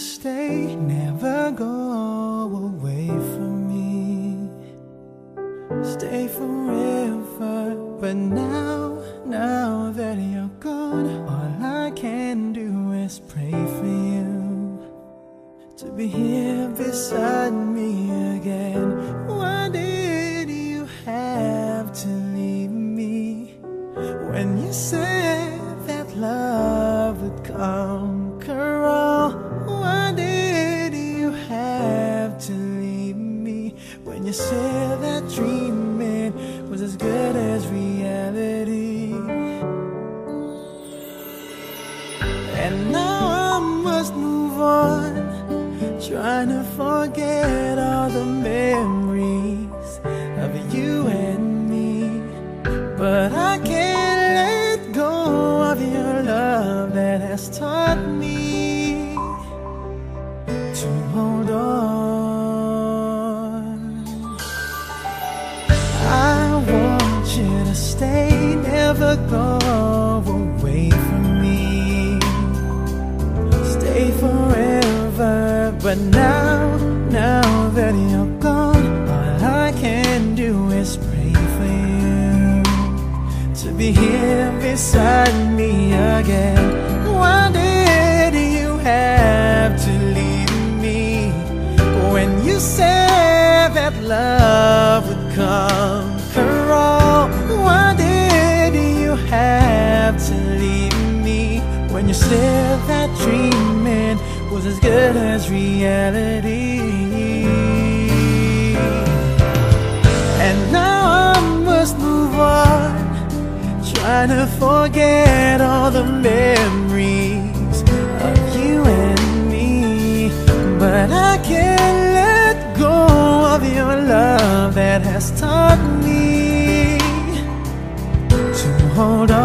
never go away from me. Stay forever, but now, now that you're gone, all I can do is pray for you to be here beside me again. Why did you have to leave me when you said you said that dreaming was as good as reality? And now I must move on, trying to forget all the memories of you and me. But I can't but now, now that you're gone, all I can do is pray for you to be here beside me again. Why did you have to leave me when you said that love was as good as reality? And now I must move on, trying to forget all the memories of you and me. But I can't let go of your love that has taught me to hold on.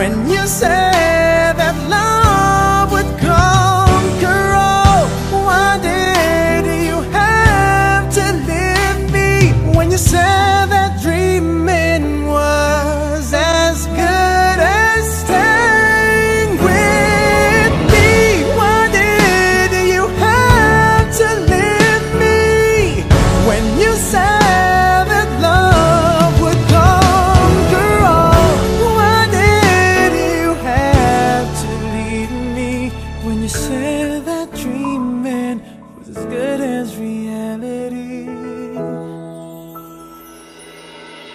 When you said that dreaming was as good as reality?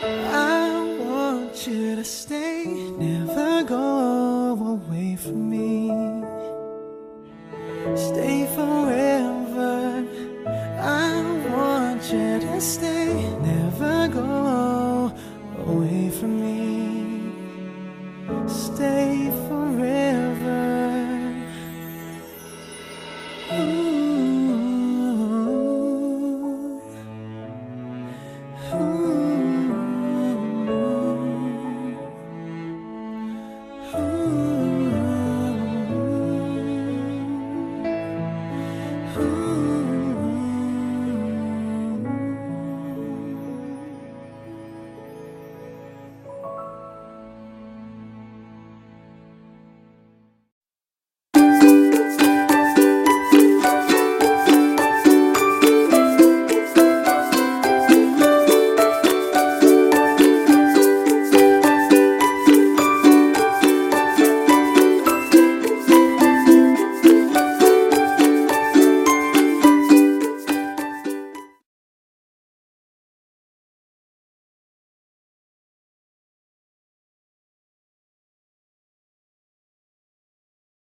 I want you to stay, never go away from me. Stay forever. I want you to stay,